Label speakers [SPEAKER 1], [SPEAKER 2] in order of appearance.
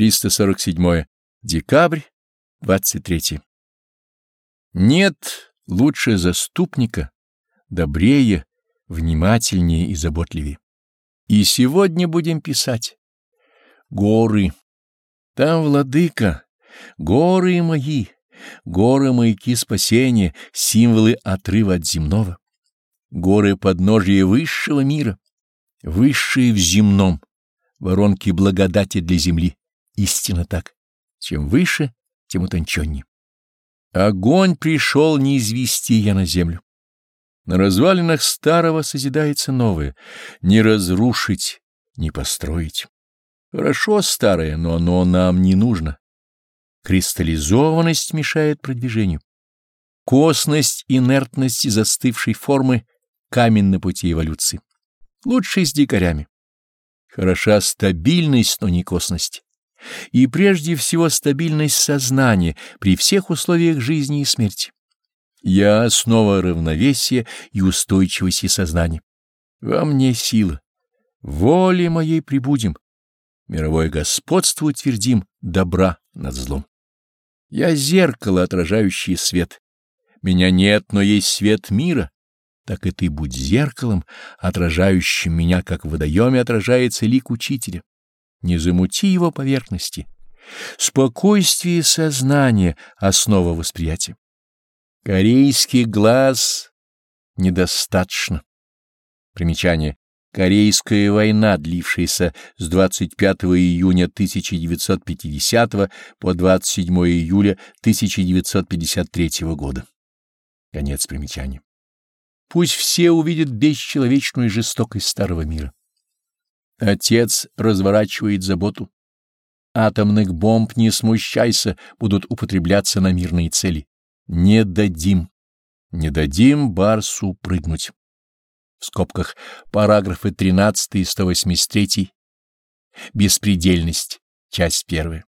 [SPEAKER 1] 347. Декабрь, 23. Нет лучше заступника, добрее, внимательнее и заботливее. И сегодня будем писать. Горы. Там владыка, горы мои, горы маяки спасения, символы отрыва от земного. Горы подножия высшего мира, высшие в земном, воронки благодати для земли. Истинно так. Чем выше, тем утонченнее. Огонь пришел не извести я на землю. На развалинах старого созидается новое. Не разрушить, не построить. Хорошо старое, но оно нам не нужно. Кристаллизованность мешает продвижению. Косность, инертность и застывшей формы — камень на пути эволюции. Лучше с дикарями. Хороша стабильность, но не косность и прежде всего стабильность сознания при всех условиях жизни и смерти. Я — основа равновесия и устойчивости сознания. Во мне сила. Воле моей прибудем. Мировое господство утвердим добра над злом. Я — зеркало, отражающее свет. Меня нет, но есть свет мира. Так и ты будь зеркалом, отражающим меня, как в водоеме отражается лик учителя не замути его поверхности. Спокойствие сознания — основа восприятия. Корейский глаз недостаточно. Примечание. Корейская война, длившаяся с 25 июня 1950 по 27 июля 1953 года. Конец примечания. Пусть все увидят бесчеловечную жестокость старого мира. Отец разворачивает заботу. Атомных бомб не смущайся, будут употребляться на мирные цели. Не дадим, не дадим Барсу прыгнуть. В скобках параграфы 13 и 183. Беспредельность. Часть первая.